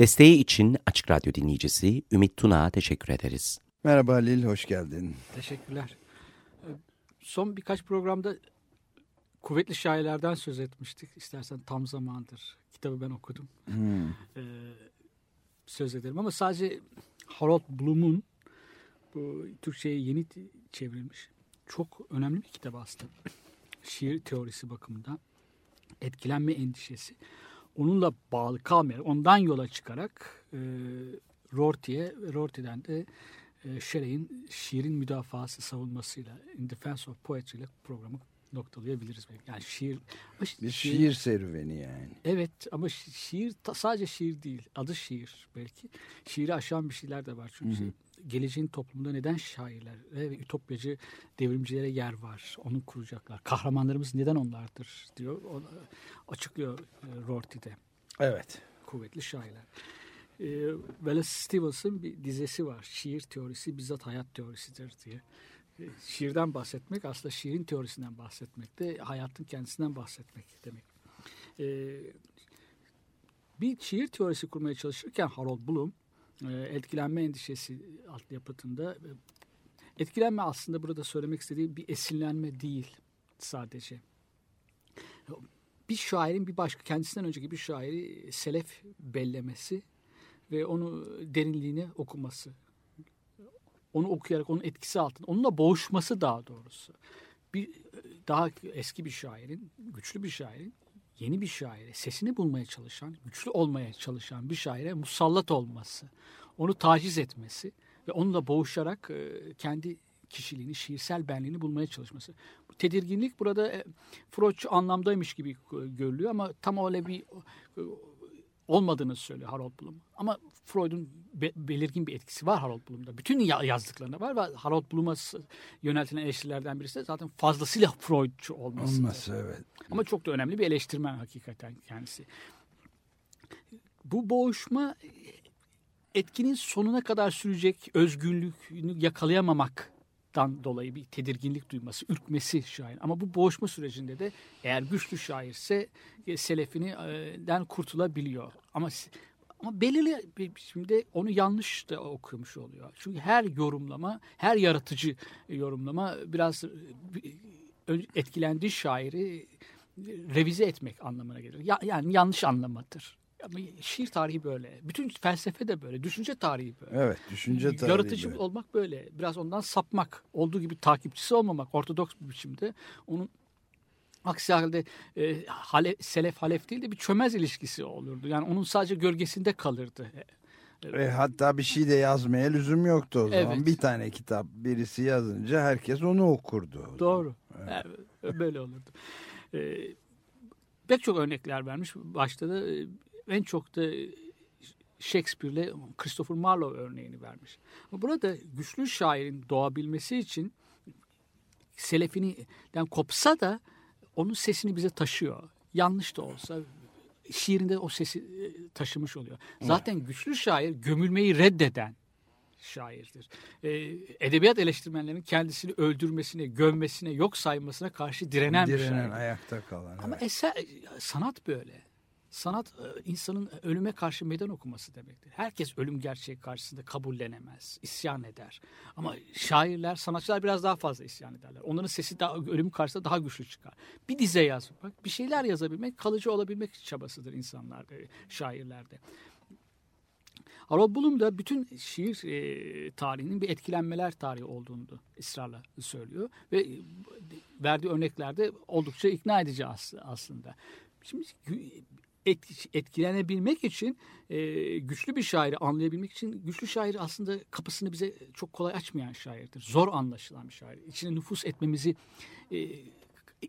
Desteği için Açık Radyo dinleyicisi Ümit Tuna'ya teşekkür ederiz. Merhaba Halil, hoş geldin. Teşekkürler. Ee, Son birkaç programda kuvvetli şairlerden söz etmiştik. İstersen tam zamandır. Kitabı ben okudum. Ee, söz ederim ama sadece Harold Bloom'un bu Türkçe'ye yeni çevrilmiş çok önemli bir kitap aslında. Şiir teorisi bakımından etkilenme endişesi. Onunla bağlı kalmayarak, ondan yola çıkarak e, Rorty'ye ve Rorty'den de e, Shelley'in şiirin müdafası savunmasıyla In Defense of Poetry ile programı noktalayabiliriz. belki. Yani şiir... Bir şiir serüveni yani. Evet ama şi- şiir sadece şiir değil. Adı şiir belki. Şiiri aşan bir şeyler de var. Çünkü geleceğin toplumunda neden şairler ve ütopyacı devrimcilere yer var? Onu kuracaklar. Kahramanlarımız neden onlardır diyor. O, açıklıyor e, Rorty'de Evet. kuvvetli şairler. E, Wallace Stevens'ın bir dizesi var. Şiir teorisi bizzat hayat teorisidir diye. E, şiirden bahsetmek aslında şiirin teorisinden bahsetmek de hayatın kendisinden bahsetmek demek. E, bir şiir teorisi kurmaya çalışırken Harold Bloom etkilenme endişesi adlı yapıtında e, etkilenme aslında burada söylemek istediği bir esinlenme değil sadece bir şairin bir başka kendisinden önceki bir şairi selef bellemesi ve onu derinliğine okuması. Onu okuyarak onun etkisi altında, onunla boğuşması daha doğrusu. Bir daha eski bir şairin, güçlü bir şairin yeni bir şaire, sesini bulmaya çalışan, güçlü olmaya çalışan bir şaire musallat olması, onu taciz etmesi ve onunla boğuşarak e, kendi kişiliğini, şiirsel benliğini bulmaya çalışması. Bu tedirginlik burada e, Freudçu anlamdaymış gibi e, görülüyor ama tam öyle bir olmadığını söylüyor Harold Bloom. Ama Freud'un be- belirgin bir etkisi var Harold Bloom'da. Bütün ya- yazdıklarında var ve Harold Bloom'a yöneltilen eleştirilerden birisi de zaten fazlasıyla Freudçu olması. Olması evet. Ama çok da önemli bir eleştirmen hakikaten kendisi. Bu boğuşma etkinin sonuna kadar sürecek özgürlüğünü yakalayamamaktan dolayı bir tedirginlik duyması, ürkmesi şair. Ama bu boğuşma sürecinde de eğer güçlü şairse e, selefininden kurtulabiliyor. Ama ama belirli bir biçimde onu yanlış da okumuş oluyor. Çünkü her yorumlama, her yaratıcı yorumlama biraz e, etkilendiği şairi revize etmek anlamına gelir. Ya- yani yanlış anlamadır. Ama şiir tarihi böyle. Bütün felsefe de böyle. Düşünce tarihi böyle. Evet, düşünce tarihi. Yaratıcı böyle. olmak böyle. Biraz ondan sapmak. Olduğu gibi takipçisi olmamak. Ortodoks bir biçimde. Onun aksi halde e, hale, selef halef değil de bir çömez ilişkisi olurdu. Yani onun sadece gölgesinde kalırdı. E, hatta bir şey de yazmaya lüzum yoktu o zaman. Evet. Bir tane kitap birisi yazınca herkes onu okurdu. Doğru. Evet, böyle olurdu. Ee, pek çok örnekler vermiş. Başta da e, en çok da Shakespeare'le Christopher Marlowe örneğini vermiş. Burada güçlü şairin doğabilmesi için selefininden kopsa da onun sesini bize taşıyor. Yanlış da olsa şiirinde o sesi e, taşımış oluyor. Zaten güçlü şair gömülmeyi reddeden şairdir. Ee, edebiyat eleştirmenlerinin kendisini öldürmesine, gömmesine, yok saymasına karşı direnen, bir Direnen, şair. ayakta kalan. Ama evet. eser, sanat böyle. Sanat e, insanın ölüme karşı meydan okuması demektir. Herkes ölüm gerçeği karşısında kabullenemez, isyan eder. Ama şairler, sanatçılar biraz daha fazla isyan ederler. Onların sesi daha, ölüm karşısında daha güçlü çıkar. Bir dize yazmak, bir şeyler yazabilmek, kalıcı olabilmek çabasıdır insanlarda, şairlerde. Harold Bloom da bütün şiir e, tarihinin bir etkilenmeler tarihi olduğunu ısrarla söylüyor. Ve e, verdiği örneklerde oldukça ikna edici as- aslında. Şimdi etkilenebilmek için e, güçlü bir şairi anlayabilmek için güçlü şair aslında kapısını bize çok kolay açmayan şairdir. Zor anlaşılan bir şair. İçine nüfus etmemizi e,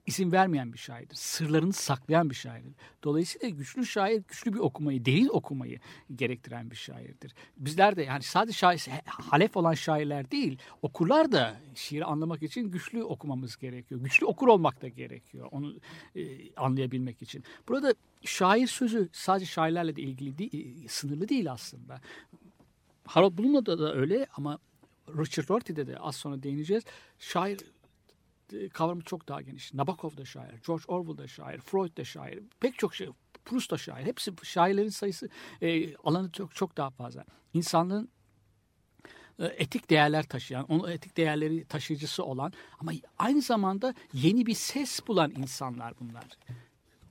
izin vermeyen bir şairdir. Sırlarını saklayan bir şairdir. Dolayısıyla güçlü şair güçlü bir okumayı, derin okumayı gerektiren bir şairdir. Bizler de yani sadece şair, halef olan şairler değil, okurlar da şiiri anlamak için güçlü okumamız gerekiyor. Güçlü okur olmak da gerekiyor onu e, anlayabilmek için. Burada şair sözü sadece şairlerle de ilgili değil, sınırlı değil aslında. Harold Bloom'la da, da öyle ama Richard Rorty'de de az sonra değineceğiz. Şair e, kavramı çok daha geniş. Nabokov da şair, George Orwell da şair, Freud da şair, pek çok şey, Proust da şair. Hepsi şairlerin sayısı e, alanı çok çok daha fazla. İnsanlığın e, etik değerler taşıyan, onu etik değerleri taşıyıcısı olan ama aynı zamanda yeni bir ses bulan insanlar bunlar.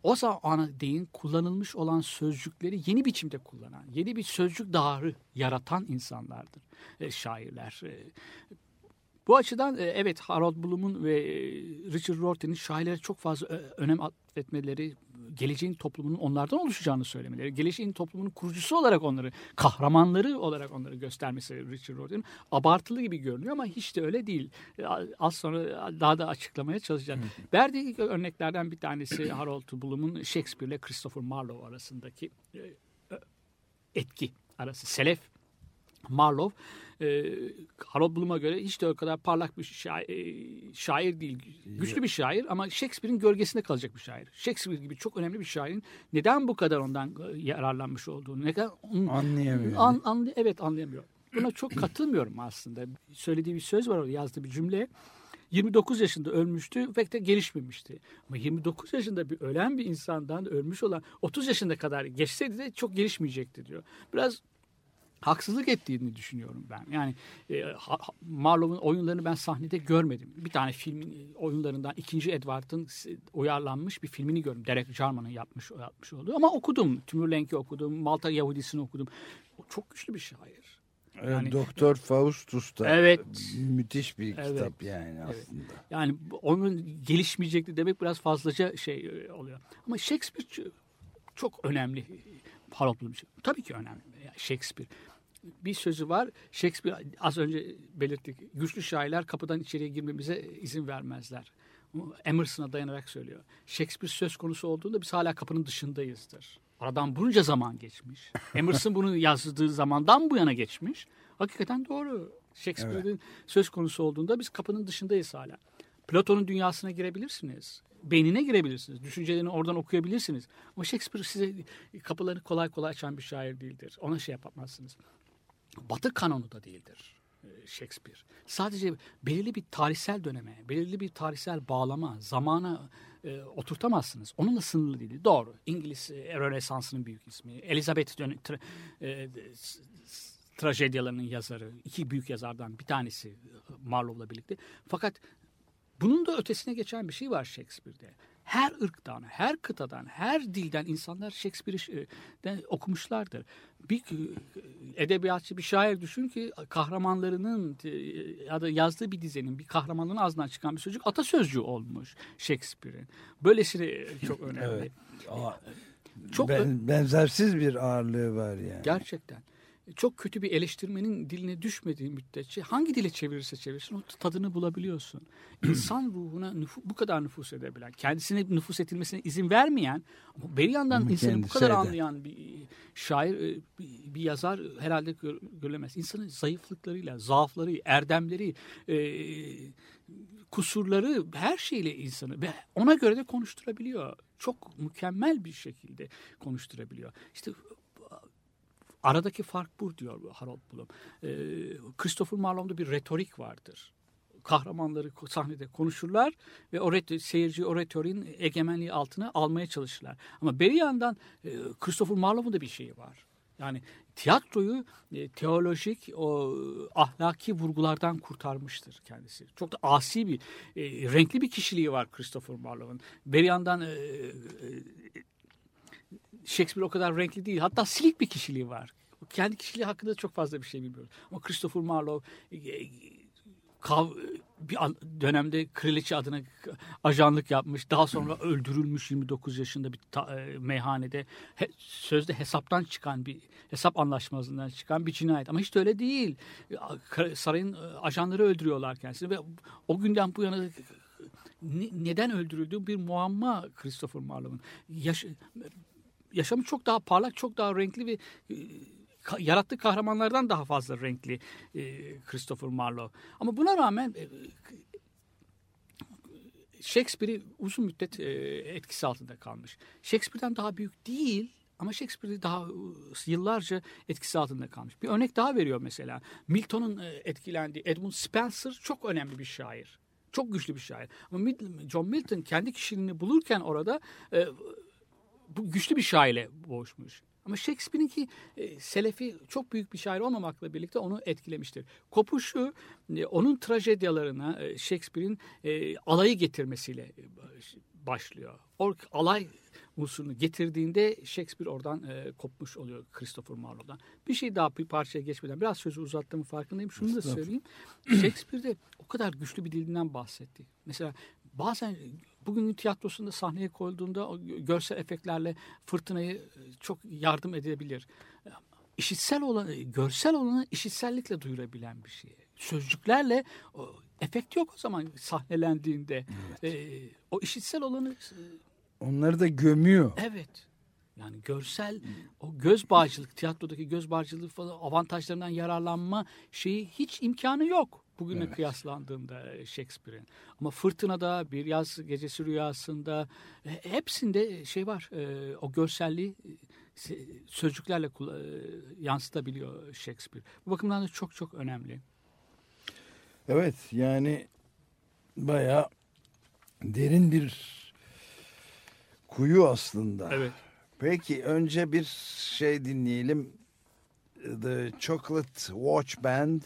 O zamana değin kullanılmış olan sözcükleri yeni biçimde kullanan, yeni bir sözcük dağarı yaratan insanlardır e, şairler. E, bu açıdan e, evet Harold Bloom'un ve e, Richard Rorty'nin şairlere çok fazla e, önem atfetmeleri, geleceğin toplumunun onlardan oluşacağını söylemeleri, geleceğin toplumunun kurucusu olarak onları, kahramanları olarak onları göstermesi Richard Rorty'nin abartılı gibi görünüyor ama hiç de öyle değil. Az sonra daha da açıklamaya çalışacağım. Verdiği örneklerden bir tanesi Harold Bloom'un Shakespeare ile Christopher Marlowe arasındaki etki arası. Selef Marlowe e, Harold Bloom'a göre hiç de o kadar parlak bir şair, e, şair değil. Güçlü bir şair ama Shakespeare'in gölgesinde kalacak bir şair. Shakespeare gibi çok önemli bir şairin neden bu kadar ondan e, yararlanmış olduğunu, ne kadar anlayamıyor. An, an, evet anlayamıyor. Buna çok katılmıyorum aslında. Söylediği bir söz var orada yazdığı bir cümle. 29 yaşında ölmüştü pek de gelişmemişti. Ama 29 yaşında bir ölen bir insandan ölmüş olan 30 yaşında kadar geçseydi de çok gelişmeyecekti diyor. Biraz haksızlık ettiğini düşünüyorum ben. Yani e, Marlowe'un oyunlarını ben sahnede görmedim. Bir tane filmin e, oyunlarından ikinci Edward'ın uyarlanmış bir filmini gördüm. Derek Jarman'ın yapmış yapmış olduğu ama okudum. Tümür Lenk'i okudum. Malta Yahudisini okudum. O çok güçlü bir şair. Yani, Doktor Faustus da evet, müthiş bir evet, kitap yani evet. aslında. Yani onun gelişmeyecekti demek biraz fazlaca şey e, oluyor. Ama Shakespeare çok önemli. Harold Bloom tabii ki önemli. Shakespeare bir sözü var. Shakespeare az önce belirttik. Güçlü şairler kapıdan içeriye girmemize izin vermezler. Emerson'a dayanarak söylüyor. Shakespeare söz konusu olduğunda biz hala kapının dışındayızdır. Aradan bunca zaman geçmiş. Emerson bunu yazdığı zamandan bu yana geçmiş. Hakikaten doğru. Shakespeare'in evet. söz konusu olduğunda biz kapının dışındayız hala. Platon'un dünyasına girebilirsiniz. Beynine girebilirsiniz. Düşüncelerini oradan okuyabilirsiniz. Ama Shakespeare size kapıları kolay kolay açan bir şair değildir. Ona şey yapamazsınız. Batı kanonu da değildir e, Shakespeare. Sadece belirli bir tarihsel döneme, belirli bir tarihsel bağlama, zamana e, oturtamazsınız. Onunla sınırlı değil. Doğru. İngiliz e, Rönesansı'nın büyük ismi. Elizabeth dön- tra- e, trajedyalarının yazarı. iki büyük yazardan bir tanesi Marlowe'la birlikte. Fakat bunun da ötesine geçen bir şey var Shakespeare'de her ırktan, her kıtadan, her dilden insanlar Shakespeare'i okumuşlardır. Bir edebiyatçı, bir şair düşün ki kahramanlarının ya da yazdığı bir dizenin bir kahramanın ağzından çıkan bir sözcük atasözcüğü olmuş Shakespeare'in. Böylesine çok önemli. evet. Aa, çok ben, benzersiz bir ağırlığı var yani. Gerçekten çok kötü bir eleştirmenin diline düşmediği müddetçe hangi dile çevirirse çevirsin o tadını bulabiliyorsun. İnsan ruhuna nüfu, bu kadar nüfus edebilen, kendisine nüfus edilmesine izin vermeyen bir yandan ama insanı bu kadar eder. anlayan bir şair, e, bir, yazar herhalde görülemez. İnsanın zayıflıklarıyla, zaafları, erdemleri, e, kusurları her şeyle insanı ve ona göre de konuşturabiliyor. Çok mükemmel bir şekilde konuşturabiliyor. İşte Aradaki fark bu diyor Harold Bloom. E, Christopher Marlowe'da bir retorik vardır. Kahramanları sahnede konuşurlar ve o seyirci o retoriğin egemenliği altına almaya çalışırlar. Ama bir yandan e, Christopher Marlowe'un da bir şeyi var. Yani tiyatroyu e, teolojik o ahlaki vurgulardan kurtarmıştır kendisi. Çok da asi bir e, renkli bir kişiliği var Christopher Marlowe'un. Bir yandan e, e, Shakespeare o kadar renkli değil. Hatta silik bir kişiliği var. Kendi kişiliği hakkında çok fazla bir şey bilmiyoruz. Ama Christopher Marlowe e, e, kav, bir dönemde kraliçe adına ajanlık yapmış. Daha sonra öldürülmüş 29 yaşında bir ta, e, meyhanede. He, sözde hesaptan çıkan bir hesap anlaşmazlığından çıkan bir cinayet. Ama hiç de öyle değil. Sarayın ajanları öldürüyorlar kendisini ve o günden bu yana neden öldürüldüğü bir muamma Christopher Marlowe'un. Yaş yaşamı çok daha parlak, çok daha renkli ve e, yarattığı kahramanlardan daha fazla renkli e, Christopher Marlowe. Ama buna rağmen e, Shakespeare'i uzun müddet etkisi altında kalmış. Shakespeare'den daha büyük değil ama Shakespeare daha yıllarca etkisi altında kalmış. Bir örnek daha veriyor mesela. Milton'un etkilendiği Edmund Spencer çok önemli bir şair. Çok güçlü bir şair. Ama John Milton kendi kişiliğini bulurken orada bu güçlü bir şairle boğuşmuş. Ama Shakespeare'inki e, Selefi çok büyük bir şair olmamakla birlikte onu etkilemiştir. Kopuşu e, onun trajedyalarına e, Shakespeare'in e, alayı getirmesiyle e, başlıyor. O alay unsurunu getirdiğinde Shakespeare oradan e, kopmuş oluyor Christopher Marlowe'dan. Bir şey daha bir parçaya geçmeden biraz sözü uzattığımın farkındayım. Şunu da söyleyeyim. Shakespeare'de o kadar güçlü bir dilinden bahsetti. Mesela bazen bugünün tiyatrosunda sahneye koyulduğunda görsel efektlerle fırtınayı e, çok yardım edebilir. İşitsel olan, görsel olanı işitsellikle duyurabilen bir şey. Sözcüklerle o, efekt yok o zaman sahnelendiğinde. Evet. E, o işitsel olanı... E, Onları da gömüyor. Evet. Yani görsel o göz bağcılık, tiyatrodaki göz bağcılığı falan avantajlarından yararlanma şeyi hiç imkanı yok bugüne evet. kıyaslandığında e, Shakespeare'in. Ama Fırtına'da, Bir Yaz Gecesi Rüyası'nda e, hepsinde şey var. E, o görselliği sözcüklerle yansıtabiliyor Shakespeare. Bu bakımdan da çok çok önemli. Evet yani bayağı derin bir kuyu aslında. Evet. Peki önce bir şey dinleyelim. The Chocolate Watch Band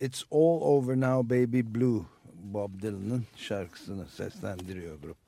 It's All Over Now Baby Blue Bob Dylan'ın şarkısını seslendiriyor grup.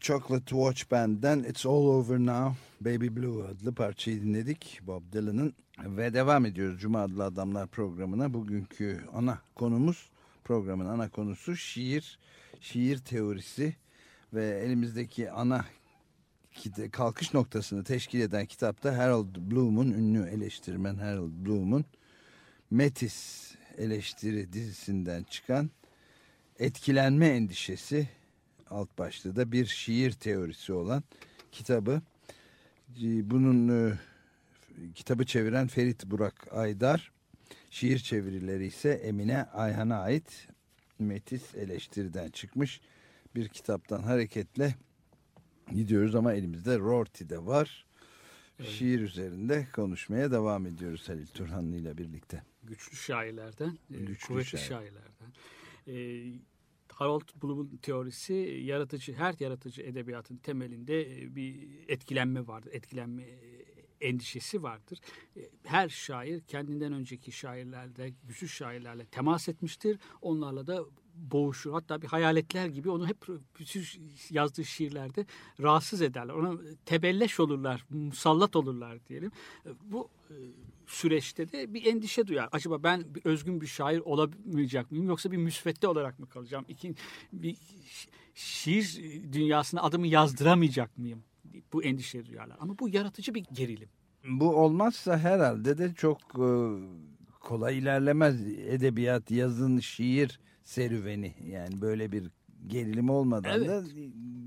Chocolate Watch Band'den It's All Over Now Baby Blue adlı parçayı dinledik Bob Dylan'ın ve devam ediyoruz Cuma adlı adamlar programına. Bugünkü ana konumuz programın ana konusu şiir, şiir teorisi ve elimizdeki ana kalkış noktasını teşkil eden kitapta Harold Bloom'un ünlü eleştirmen Harold Bloom'un Metis eleştiri dizisinden çıkan etkilenme endişesi alt başlığı da bir şiir teorisi olan kitabı. E, Bunun e, kitabı çeviren Ferit Burak Aydar, şiir çevirileri ise Emine Ayhan'a ait Metis eleştiriden çıkmış bir kitaptan hareketle gidiyoruz ama elimizde Rorty de var. Şiir üzerinde konuşmaya devam ediyoruz Halil Turhanlı ile birlikte. güçlü şairlerden, e, Güçlü kuvvetli şair. şairlerden. E, Harold Bloom'un teorisi yaratıcı, her yaratıcı edebiyatın temelinde e, bir etkilenme vardır. Etkilenme e, endişesi vardır. E, Her şair kendinden önceki şairlerle, güçlü şairlerle temas etmiştir. Onlarla da boğuşur. Hatta bir hayaletler gibi onu hep bütün yazdığı şiirlerde rahatsız ederler. Ona tebelleş olurlar, musallat olurlar diyelim. Bu süreçte de bir endişe duyar. Acaba ben bir özgün bir şair olamayacak mıyım yoksa bir müsvedde olarak mı kalacağım? İki, bir şi- şiir dünyasına adımı yazdıramayacak mıyım? Bu endişe duyarlar. Ama bu yaratıcı bir gerilim. Bu olmazsa herhalde de çok e, kolay ilerlemez edebiyat, yazın, şiir serüveni. Yani böyle bir gerilim olmadan da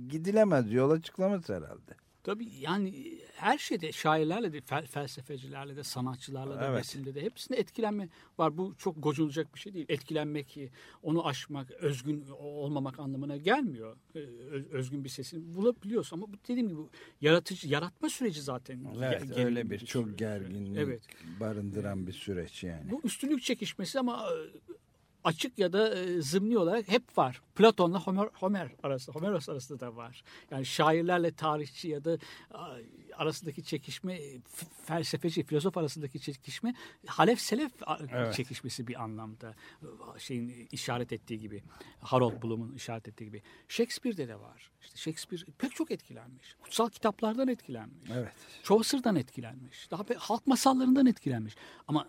gidilemez, yola çıkılamaz herhalde. Tabii yani her şeyde şairlerle de fel- felsefecilerle de sanatçılarla da Evet. resimde de hepsinde etkilenme var. Bu çok gocunacak bir şey değil. Etkilenmek, onu aşmak, özgün olmamak anlamına gelmiyor. Ee, öz- Özgün bir sesini bulabiliyorsun ama bu dediğim gibi yaratıcı yaratma süreci zaten. Evet, ge- öyle bir süreç. çok gerginlik Evet. barındıran bir süreç yani. Bu üstünlük çekişmesi ama açık ya da e, zımni olarak hep var. Platon'la Homer, Homer arasında, Homeros arasında da var. Yani şairlerle tarihçi ya da arasındaki çekişme, felsefeci, filozof arasındaki çekişme Halef Selef Evet. çekişmesi bir anlamda. Şeyin işaret ettiği gibi, Harold Bloom'un işaret ettiği gibi. Shakespeare'de de var. İşte Shakespeare pek çok etkilenmiş. Kutsal kitaplardan etkilenmiş. Evet. Chaucer'dan etkilenmiş. Daha be- halk masallarından etkilenmiş. Ama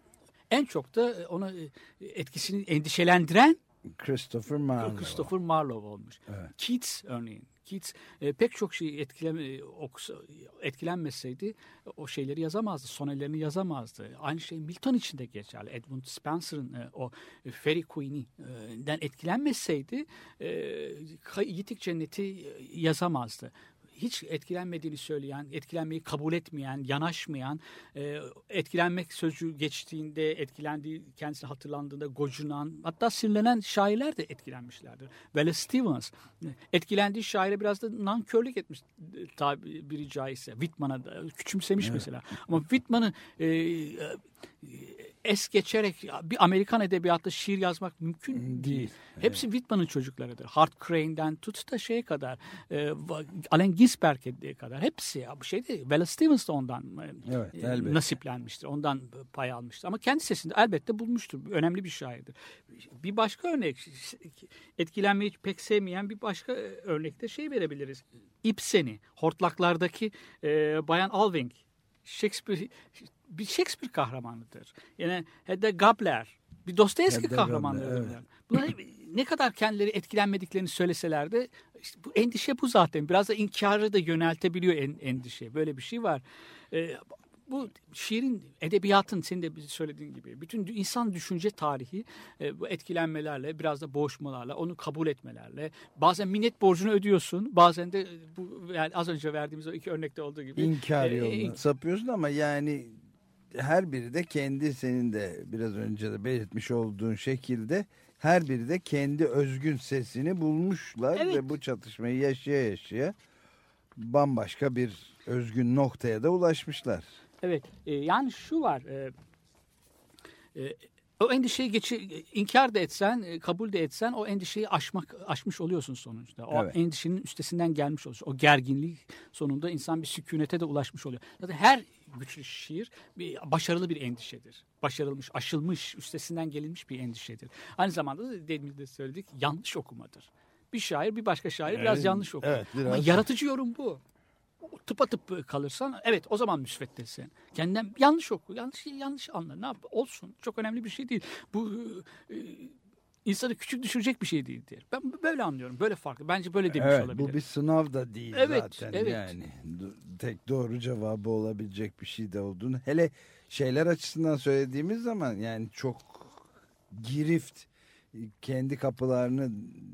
en çok da ona e, etkisini endişelendiren Christopher Marlowe. Christopher Marlowe olmuş. Evet. Keats örneğin. Keats e, pek çok şey etkileme, okusa, etkilenmeseydi o şeyleri yazamazdı. Sonelerini yazamazdı. Aynı şey Milton için de geçerli. Edmund Spencer'ın e, o e, Fairy Queen'i'den etkilenmeseydi e, Yitik Cenneti e, yazamazdı hiç etkilenmediğini söyleyen, etkilenmeyi kabul etmeyen, yanaşmayan, e, etkilenmek sözcüğü geçtiğinde, etkilendiği kendisi hatırlandığında gocunan, hatta sinirlenen şairler de etkilenmişlerdir. Wallace Stevens, etkilendiği şaire biraz da nankörlük etmiş e, tabiri caizse. Whitman'a da küçümsemiş mesela. Ama Whitman'ı e, e, es geçerek bir Amerikan edebiyatta şiir yazmak mümkün değil. Hepsi Whitman'ın çocuklarıdır. Hart Crane'den tut da şeye kadar, e, Allen Ginsberg'e kadar hepsi ya bu şeyde Wallace Stevens de ondan e, Evet, e, nasiplenmiştir. Ondan pay almıştır. Ama kendi sesinde elbette bulmuştur. Önemli bir şairdir. Bir başka örnek etkilenmeyi pek sevmeyen bir başka örnekte şey verebiliriz. Ibsen'i, Hortlaklardaki e, Bayan Alving, Shakespeare bir Shakespeare kahramanıdır. Yani Hedda Gabler, bir Dostoyevski kahramanlarıdır. Evet. Bunlar ne kadar kendileri etkilenmediklerini söyleseler de işte bu endişe bu zaten. Biraz da inkarı da yöneltebiliyor en, endişe. Böyle bir şey var. Ee, bu şiirin, edebiyatın senin de söylediğin gibi bütün insan düşünce tarihi e, bu etkilenmelerle, biraz da boğuşmalarla, onu kabul etmelerle, bazen minnet borcunu ödüyorsun, bazen de bu yani az önce verdiğimiz o iki örnekte olduğu gibi İnkar e, yoluna sapıyorsun ama yani her biri de kendi senin de biraz önce de belirtmiş olduğun şekilde her biri de kendi özgün sesini bulmuşlar Evet. ve bu çatışmayı yaşaya yaşaya bambaşka bir özgün noktaya da ulaşmışlar. Evet, e, yani şu var. E, e, o endişeyi geçi, inkar da etsen, e, kabul de etsen o endişeyi aşmak aşmış oluyorsun sonuçta. O Evet. endişenin üstesinden gelmiş oluyorsun. O gerginlik sonunda insan bir sükunete de ulaşmış oluyor. Zaten her güçlü şiir bir başarılı bir endişedir. Başarılmış, aşılmış, üstesinden gelinmiş bir endişedir. Aynı zamanda da demin de söyledik yanlış okumadır. Bir şair bir başka şair biraz Evet, yanlış okur. evet, Ama biraz- yaratıcı yorum bu. Tıpa tıp kalırsan evet o zaman müsveddesin. Kendinden yanlış oku, yanlış yanlış anla. Ne yap? Olsun. Çok önemli bir şey değil. Bu e, insanı küçük düşürecek bir şey değildir. Ben böyle anlıyorum. Böyle farklı. Bence böyle demiş Evet olabilir. bu bir sınav da değil Evet, zaten evet. yani tek doğru cevabı olabilecek bir şey de olduğunu hele şeyler açısından söylediğimiz zaman yani çok girift kendi kapılarını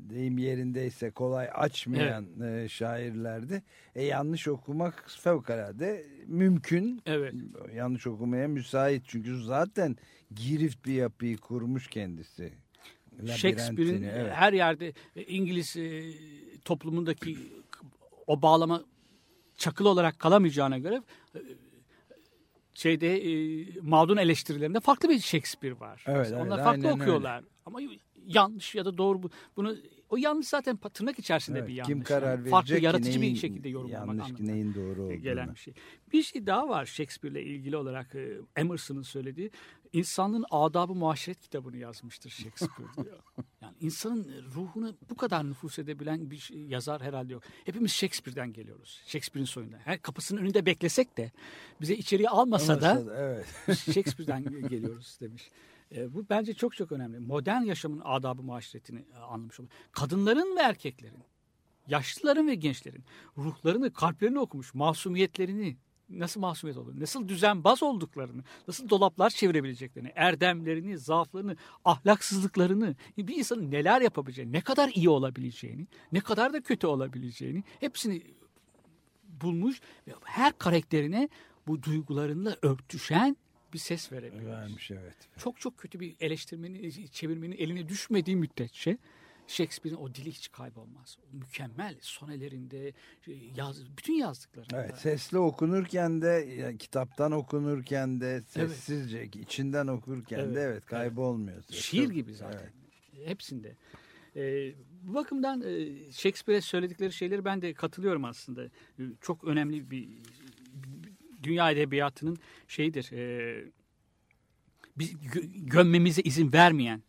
deyim yerindeyse kolay açmayan e, şairlerde e, yanlış okumak fevkalade mümkün Evet. yanlış okumaya müsait çünkü zaten girift bir yapıyı kurmuş kendisi Shakespeare'in Labirentini, evet. her yerde e, İngiliz e, toplumundaki o bağlama çakılı olarak kalamayacağına göre e, şeyde e, mağdun eleştirilerinde farklı bir Shakespeare var. Evet, Mesela evet, Onlar farklı aynen öyle. okuyorlar. Ama yanlış ya da doğru bu- bunu o yanlış zaten tırnak içerisinde Evet, bir yanlış. Kim karar Yani verecek Farklı yaratıcı neyin bir şekilde yorumlamak yanlış anlamında neyin doğru olduğunu. gelen bir şey. Bir şey daha var Shakespeare'le ilgili olarak e, Emerson'ın söylediği insanlığın adabı muaşeret kitabını yazmıştır Shakespeare diyor. Yani insanın ruhunu bu kadar nüfus edebilen bir şey- yazar herhalde yok. Hepimiz Shakespeare'den geliyoruz. Shakespeare'in soyundan. Her kapısının önünde beklesek de bize içeriye almasa da Olmasa evet. Shakespeare'den geliyoruz demiş. E, bu bence çok çok önemli. Modern yaşamın adabı muaşeretini e, anlamış oluyor. Kadınların ve erkeklerin, yaşlıların ve gençlerin ruhlarını, kalplerini okumuş, masumiyetlerini, nasıl masumiyet olur, nasıl düzenbaz olduklarını, nasıl dolaplar çevirebileceklerini, erdemlerini, zaaflarını, ahlaksızlıklarını, bir insanın neler yapabileceğini, ne kadar iyi olabileceğini, ne kadar da kötü olabileceğini hepsini bulmuş ve her karakterine bu duygularıyla örtüşen bir ses verebiliyor. Vermiş evet. Çok çok kötü bir eleştirmenin, çevirmenin eline düşmediği müddetçe Shakespeare'in o dili hiç kaybolmaz. O mükemmel sonelerinde, yaz, bütün yazdıklarında. Evet sesli okunurken de ya, kitaptan okunurken de sessizce içinden okurken Evet, de evet kaybolmuyor. ses. Şiir gibi zaten. evet. Hepsinde. Ee, bu bakımdan e, Shakespeare'e söyledikleri şeyleri ben de katılıyorum aslında. Çok önemli bir dünya edebiyatının şeyidir. E, biz gö- gömmemize izin vermeyen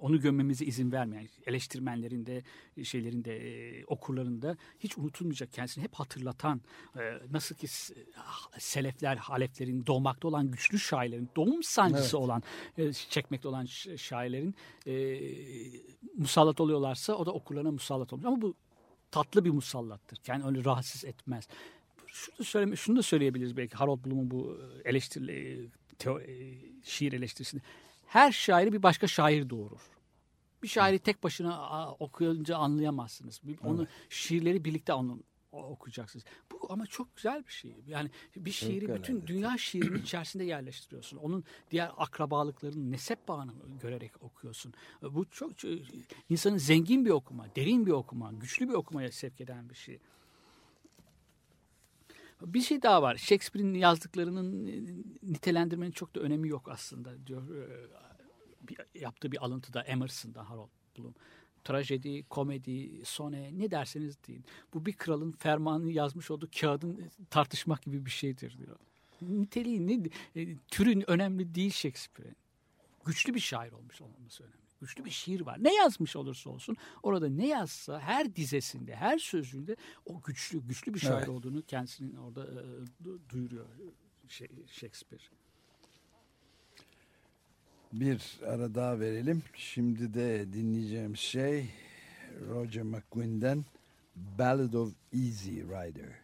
onu gömmemize izin vermeyen eleştirmenlerinde şeylerinde e, okurlarında hiç unutulmayacak kendisini hep hatırlatan e, nasıl ki selefler haleflerin doğmakta olan güçlü şairlerin doğum sancısı Evet. olan e, çekmekte olan şairlerin e, musallat oluyorlarsa o da okurlarına musallat olmuş ama bu tatlı bir musallattır. Yani öyle rahatsız etmez. Şunu da, söyleme, şunu da söyleyebiliriz belki Harold Bloom'un bu eleştiri, teo, e, şiir eleştirisinde. Her şairi bir başka şair doğurur. Bir şairi tek başına okuyunca anlayamazsınız. Onu şiirleri birlikte anlam okuyacaksınız. Bu ama çok güzel bir şey. Yani bir şiiri Fevkalade. bütün dünya şiirinin içerisinde yerleştiriyorsun. Onun diğer akrabalıklarının nesep bağını görerek okuyorsun. Bu çok, çok insanın zengin bir okuma, derin bir okuma, güçlü bir okumaya sevk eden bir şey. Bir şey daha var. Shakespeare'in yazdıklarının e, nitelendirmenin çok da önemi yok aslında diyor. e, yaptığı bir alıntıda Emerson'da Harold Bloom. Trajedi, komedi, sone ne derseniz deyin. Bu bir kralın fermanını yazmış olduğu kağıdın e, tartışmak gibi bir şeydir diyor. Niteliği, ne, türün önemli değil Shakespeare'in. Güçlü bir şair olmuş olması önemli. Güçlü bir şiir var. Ne yazmış olursa olsun orada ne yazsa her dizesinde, her sözünde o güçlü güçlü bir şair Evet. olduğunu kendisinin orada e, du- duyuruyor şey, Shakespeare. Bir ara daha verelim. Şimdi de dinleyeceğimiz şey Roger McGuinn'den Ballad of Easy Rider.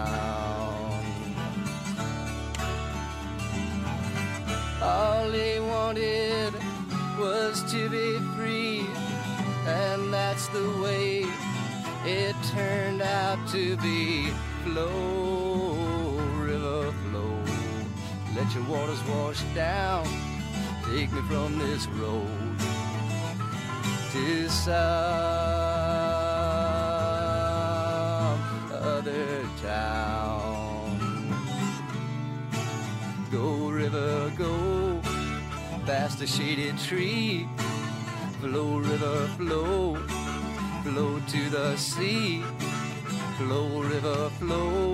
To be free, and that's the way it turned out to be. Flow, river, flow, let your waters wash down. Take me from this road to some other town. Go, river, go past the shaded tree. Flow, river, flow, flow to the sea. Flow, river, flow,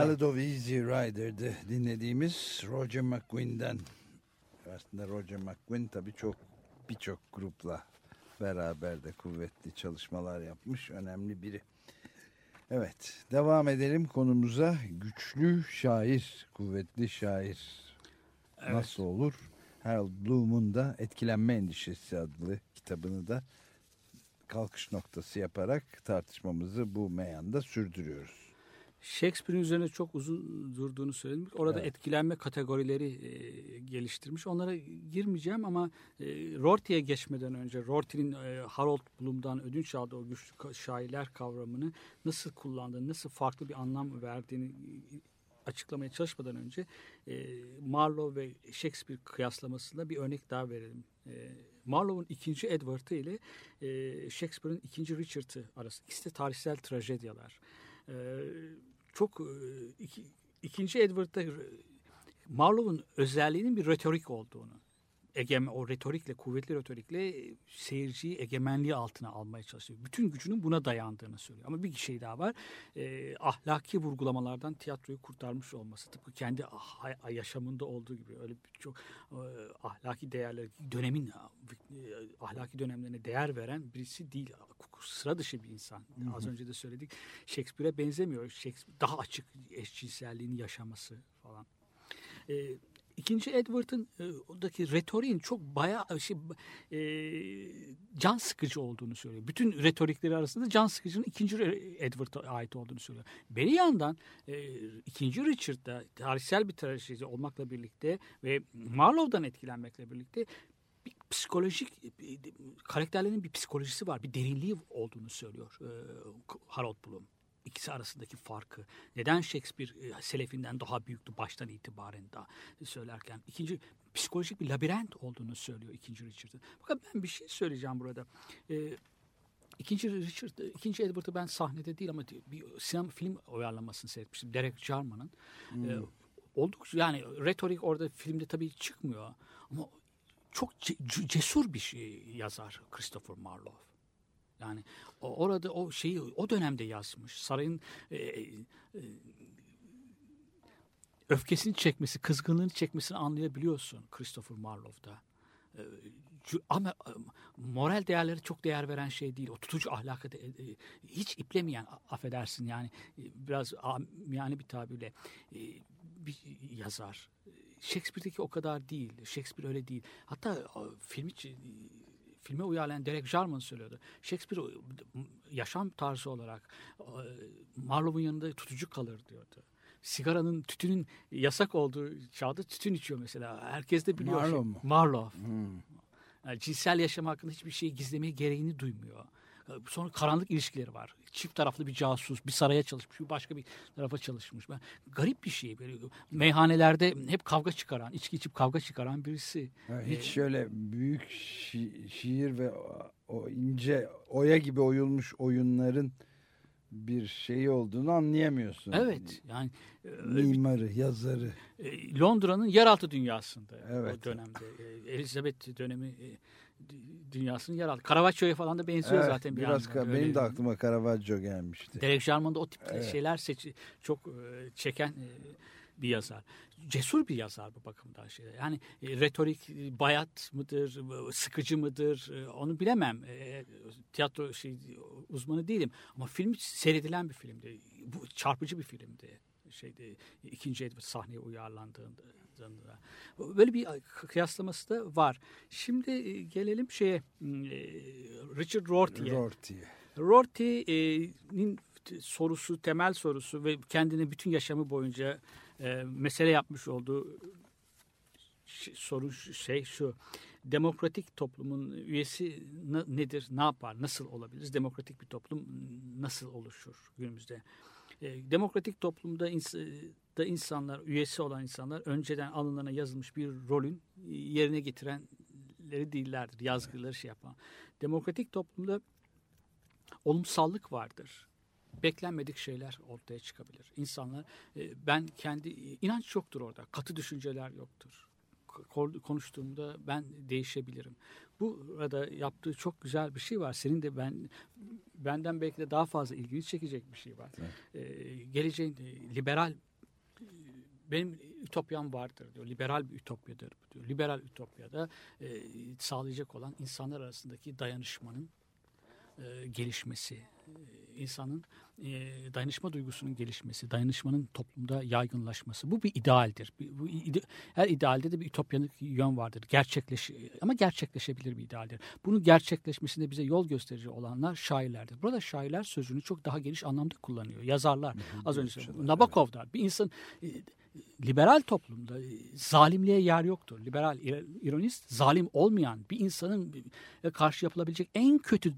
Ballad of Easy Rider'dı dinlediğimiz Roger McGuinn'den. Aslında Roger McGuinn tabii çok birçok grupla beraber de kuvvetli çalışmalar yapmış. Önemli biri. Evet devam edelim konumuza. Güçlü şair, kuvvetli şair nasıl olur? Harold Bloom'un da Etkilenme Endişesi adlı kitabını da kalkış noktası yaparak tartışmamızı bu meyanda sürdürüyoruz. Shakespeare'in üzerine çok uzun durduğunu söyledim. Orada Evet. etkilenme kategorileri e, geliştirmiş. Onlara girmeyeceğim ama e, Rorty'ye geçmeden önce Rorty'nin e, Harold Bloom'dan ödünç aldığı o güçlü şairler kavramını nasıl kullandığını, nasıl farklı bir anlam verdiğini açıklamaya çalışmadan önce e, Marlowe ve Shakespeare kıyaslamasında bir örnek daha verelim. E, Marlowe'un ikinci Edward'ı ile e, Shakespeare'in ikinci Richard'ı arasında. İkisi de tarihsel trajedyalar. E, çok e, iki, ikinci Edward'da e, Marlowe'un özelliğinin bir retorik olduğunu, egem, o retorikle, kuvvetli retorikle e, seyirciyi egemenliği altına almaya çalışıyor. Bütün gücünün buna dayandığını söylüyor. Ama bir şey daha var. E, ahlaki vurgulamalardan tiyatroyu kurtarmış olması. Tıpkı kendi ah- yaşamında olduğu gibi öyle bir çok e, ahlaki değerler, dönemin e, ahlaki dönemlerine değer veren birisi değil. Sıra dışı bir insan. Az önce de söyledik. Shakespeare'e benzemiyor. Shakespeare daha açık eşcinselliğini yaşaması falan. E, İkinci Edward'ın e, oradaki retoriğin çok bayağı şey, e, can sıkıcı olduğunu söylüyor. Bütün retorikleri arasında can sıkıcının ikinci Edward'a ait olduğunu söylüyor. Bir yandan e, ikinci Richard'da tarihsel bir trajedi olmakla birlikte ve Marlowe'dan etkilenmekle birlikte bir psikolojik bir- karakterlerin bir psikolojisi var, bir derinliği olduğunu söylüyor e, Harold Bloom. İkisi arasındaki farkı. Neden Shakespeare e, Selefinden daha büyüktü baştan itibaren da söylerken. ikinci psikolojik bir labirent olduğunu söylüyor ikinci Richard'ın. Fakat ben bir şey söyleyeceğim burada. E, İkinci Richard, ikinci Edward'ı ben sahnede değil ama bir sinema film uyarlamasını seyretmiştim. Derek Jarman'ın. E, oldukça yani retorik orada filmde tabii çıkmıyor ama çok ce- ce- cesur bir şey yazar Christopher Marlowe. Yani o, orada o şeyi o dönemde yazmış. Sarayın e, e, öfkesini çekmesi, kızgınlığını çekmesini anlayabiliyorsun Christopher Marlowe'da. E, ama e, moral değerleri çok değer veren şey değil. O tutucu ahlakı da, e, e, hiç iplemeyen affedersin yani e, biraz yani bir tabirle e, bir yazar. Shakespeare'deki o kadar değil. Shakespeare öyle değil. Hatta e, filmi ç- filme uyarlayan Derek Jarman söylüyordu. Shakespeare yaşam tarzı olarak Marlowe'un yanında tutucu kalır diyordu. Sigaranın, tütünün yasak olduğu çağda tütün içiyor mesela. Herkes de biliyor. Marlowe mu? Marlowe. Yani cinsel yaşam hakkında hiçbir şeyi gizlemeye gereğini duymuyor. Sonra karanlık ilişkileri var. Çift taraflı bir casus, bir saraya çalışmış, bir başka bir tarafa çalışmış. Ben, garip bir şey. Böyle meyhanelerde hep kavga çıkaran, içki içip kavga çıkaran birisi. Evet, Hiç şöyle büyük şi- şiir ve o, ince oya gibi oyulmuş oyunların bir şeyi olduğunu anlayamıyorsun. Evet, yani e, Mimarı, yazarı. e, Londra'nın yeraltı dünyasında Evet. o dönemde. E, Elizabeth dönemi dünyasının yer aldı. Caravaggio'ya falan da benziyor Evet, zaten bir biraz anlamda. Öyle benim de aklıma Caravaggio gelmişti. Derek Jarman da o tip Evet. şeyler seç çok e, çeken e, bir yazar. Cesur bir yazar bu bakımdan şey. Yani e, retorik bayat mıdır, sıkıcı mıdır onu bilemem. Tiyatro şey uzmanı değilim ama film seyredilen bir filmdi. Bu çarpıcı bir filmdi. Şeyde ikinci Edward sahneye uyarlandığında da. Böyle bir kıyaslaması da var. Şimdi e, gelelim şeye e, Richard Rorty'ye. Rorty'ye. Rorty'nin sorusu, temel sorusu ve kendini bütün yaşamı boyunca e, mesele yapmış olduğu soru şey şu. Demokratik toplumun üyesi nedir, ne yapar, nasıl olabiliriz? Demokratik bir toplum nasıl oluşur günümüzde? E, demokratik toplumda ins- da insanlar, üyesi olan insanlar önceden alınlarına yazılmış bir rolün yerine getirenleri değillerdir. Yazgıları şey yapan. Demokratik toplumda olumsallık vardır. Beklenmedik şeyler ortaya çıkabilir. İnsanlar e, ben kendi inanç yoktur orada. Katı düşünceler yoktur. Ko- Konuştuğumda ben değişebilirim. Burada yaptığı çok güzel bir şey var. Senin de ben benden belki de daha fazla ilgini çekecek bir şey var. Ee, geleceğin e, liberal e, benim ütopyam vardır diyor. Liberal bir ütopyadır bu diyor. Liberal ütopyada e, sağlayacak olan insanlar arasındaki dayanışmanın e, gelişmesi, e, insanın e, dayanışma duygusunun gelişmesi, dayanışmanın toplumda yaygınlaşması. Bu bir idealdir. Bir- Bu ide- her idealde de bir ütopyanın yön vardır. Gerçekleş ama gerçekleşebilir bir idealdir. Bunun gerçekleşmesinde bize yol gösterici olanlar şairlerdir. Burada şairler sözünü çok daha geniş anlamda kullanıyor. Yazarlar. Az önce söyledim. Nabokov da bir insan e, liberal toplumda e, zalimliğe yer yoktur. Liberal ir- ironist zalim olmayan bir insanın e, karşı yapılabilecek en kötü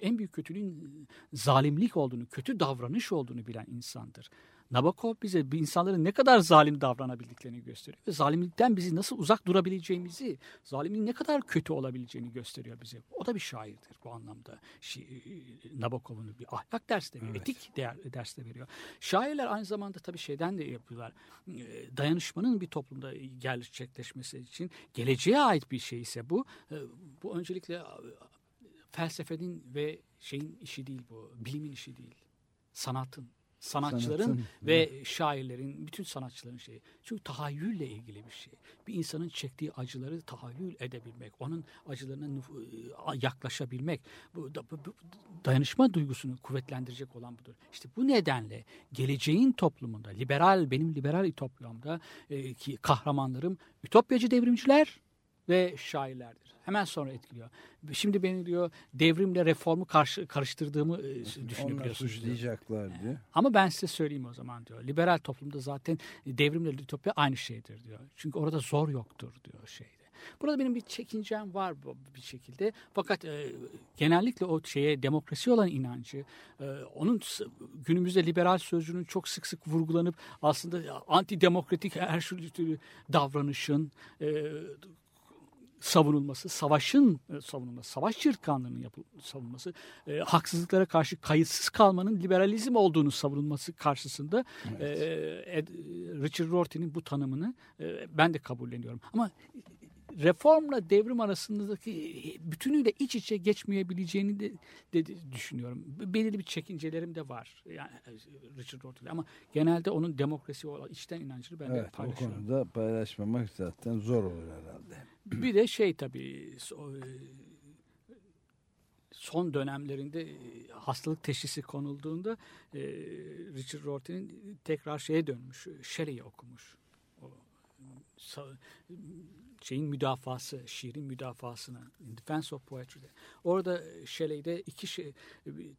en büyük kötülüğün zalimlik olduğunu, kötü davranış olduğunu bilen insandır. Nabokov bize bir insanların ne kadar zalim davranabildiklerini gösteriyor. Ve zalimlikten bizi nasıl uzak durabileceğimizi, zalimin ne kadar kötü olabileceğini gösteriyor bize. O da bir şairdir bu anlamda. Şi, Nabokov'un bir ahlak dersi de veriyor, etik değer, ders de veriyor. Şairler aynı zamanda tabii şeyden de yapıyorlar. E, Dayanışmanın bir toplumda gerçekleşmesi için geleceğe ait bir şey ise bu. e, Bu öncelikle e, felsefenin ve şeyin işi değil bu. Bilimin işi değil. Sanatın. Sanatçıların Sanatın, ve şairlerin, bütün sanatçıların şeyi. Çünkü tahayyülle ilgili bir şey. Bir insanın çektiği acıları tahayyül edebilmek, onun acılarına e, yaklaşabilmek, bu, da- bu- dayanışma duygusunu kuvvetlendirecek olan budur. İşte bu nedenle geleceğin toplumunda, liberal, benim liberal ütopyamda e, ki kahramanlarım ütopyacı devrimciler ve şairlerdir. Hemen sonra etkiliyor. Şimdi beni diyor devrimle reformu karşı, karıştırdığımı e, Onlar düşünebiliyorsunuz. diyor. suçlayacaklar diyor. Ama ben size söyleyeyim o zaman diyor. Liberal toplumda zaten devrimle ütopya aynı şeydir diyor. Çünkü orada zor yoktur diyor şeyde. Burada benim bir çekincem var bir şekilde. Fakat e, genellikle o şeye demokrasi olan inancı, e, onun günümüzde liberal sözcüğünün çok sık sık vurgulanıp aslında antidemokratik her türlü davranışın, e, savunulması, savaşın e, savunulması, savaş çırtkanlığının savunulması, e, haksızlıklara karşı kayıtsız kalmanın liberalizm olduğunu savunulması karşısında e, Ed- Richard Rorty'nin bu tanımını e, ben de kabulleniyorum. Ama reformla devrim arasındaki bütünüyle iç içe geçmeyebileceğini de, de düşünüyorum. Belirli bir çekincelerim de var. Yani Richard Rorty'de ama genelde onun demokrasi olan içten inancını ben de Evet o paylaşıyorum. konuda paylaşmamak zaten zor olur herhalde. Bir de şey tabii e, son dönemlerinde e, hastalık teşhisi konulduğunda e, Richard Rorty'nin tekrar şeye dönmüş. Shelley'i okumuş. O şeyin müdafası, şiirin müdafasına, In Defense of Poetry'de. Orada Shelley'de iki şey,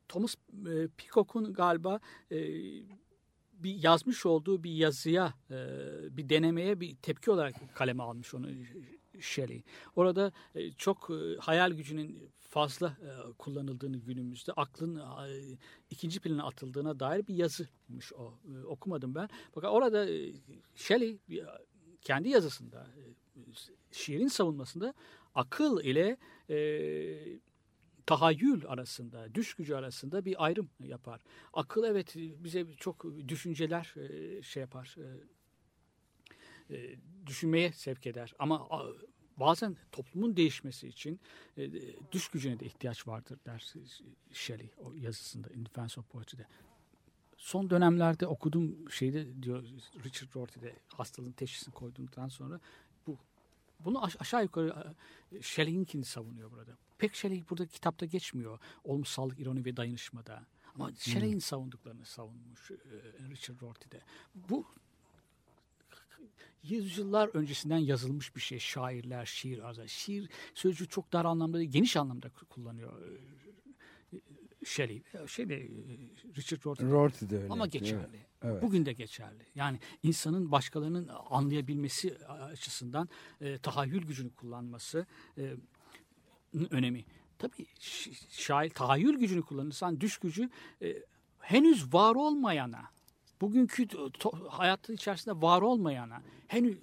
Thomas e, Peacock'un galiba e, bir yazmış olduğu bir yazıya, e, bir denemeye bir tepki olarak kaleme almış onu Shelley. Orada e, çok e, hayal gücünün fazla e, kullanıldığını günümüzde aklın e, ikinci plana atıldığına dair bir yazıymış o. E, okumadım ben. Fakat orada e, Shelley kendi yazısında e, şiirin savunmasında akıl ile e, tahayyül arasında, düş gücü arasında bir ayrım yapar. Akıl evet bize çok düşünceler e, şey yapar, e, e, düşünmeye sevk eder. Ama bazen toplumun değişmesi için e, düş gücüne de ihtiyaç vardır der Shelley o yazısında In Defense of Poetry'de. Son dönemlerde okuduğum şeyde diyor Richard Rorty'de hastalığın teşhisini koyduktan sonra bunu aş- aşağı yukarı e, Shelley'inkini savunuyor burada. Pek Shelley burada kitapta geçmiyor. Olmuşsallık, ironi ve dayanışmada. Ama Shelley'in savunduklarını savunmuş e, Richard Rorty'de. Bu yüzyıllar öncesinden yazılmış bir şey. Şairler, şiir, arza. Şiir sözcüğü çok dar anlamda değil, geniş anlamda kullanıyor e, Shelley. Şey de e, Richard Rorty. Rorty de öyle. Ama geçerli. evet. Bugün de geçerli. Yani insanın başkalarının anlayabilmesi açısından e, tahayyül gücünü kullanması e, önemi. Tabii şair tahayyül gücünü kullanırsan düş gücü e, henüz var olmayana, bugünkü to- hayatın içerisinde var olmayana, henüz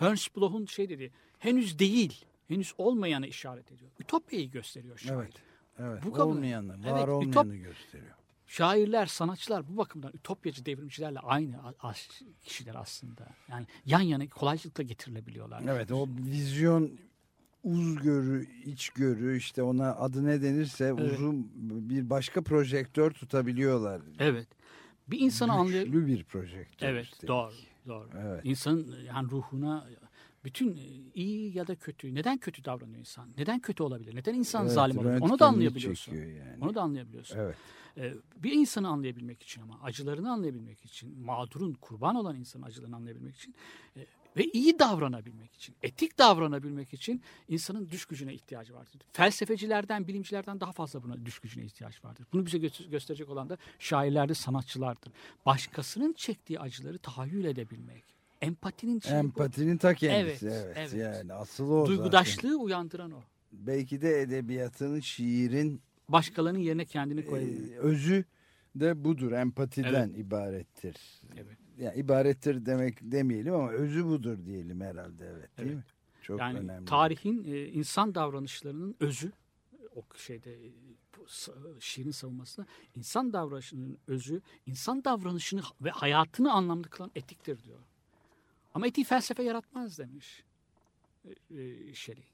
Ernst Bloch'un şey dedi, henüz değil, henüz olmayana işaret ediyor. Ütopyayı gösteriyor şair. Evet. Evet. Bu kabul- olmayanı, Evet, var ütop- olmayanı gösteriyor. Şairler, sanatçılar bu bakımdan ütopyacı devrimcilerle aynı kişiler aslında. Yani yan yana kolaylıkla getirilebiliyorlar. Evet o vizyon uzgörü, içgörü işte ona adı ne denirse Evet. uzun bir başka projektör tutabiliyorlar. Evet. Bir insanı anlay Güçlü bir projektör. Evet, üstelik. doğru, doğru. Evet. İnsanın yani ruhuna bütün iyi ya da kötü, neden kötü davranıyor insan? Neden kötü olabilir? Neden insan Evet, zalim olabilir? Onu da anlayabiliyorsun. yani. Onu da anlayabiliyorsun. Evet. Ee, bir insanı anlayabilmek için ama acılarını anlayabilmek için, mağdurun, kurban olan insanın acılarını anlayabilmek için e, ve iyi davranabilmek için, etik davranabilmek için insanın düş gücüne ihtiyacı vardır. Felsefecilerden, bilimcilerden daha fazla buna düş gücüne ihtiyaç vardır. Bunu bize gö- gösterecek olan da şairlerde sanatçılardır. Başkasının çektiği acıları tahayyül edebilmek. Empatinin şeyi bu. Empatinin ta kendisi. Evet, Evet, evet. Yani asıl o zaten. Duygudaşlığı uyandıran o. Belki de edebiyatın, şiirin Başkalarının yerine kendini e, koyabilmek. özü de budur. Empatiden ibarettir. Evet. Yani ibarettir demek demeyelim ama özü budur diyelim herhalde evet değil Evet. mi? Çok yani önemli. tarihin e, insan davranışlarının özü o şeyde e, bu şiirin savunmasında insan davranışının özü insan davranışını ve hayatını anlamlı kılan etiktir diyor. Ama etiği felsefe yaratmaz demiş e, e, Shelley.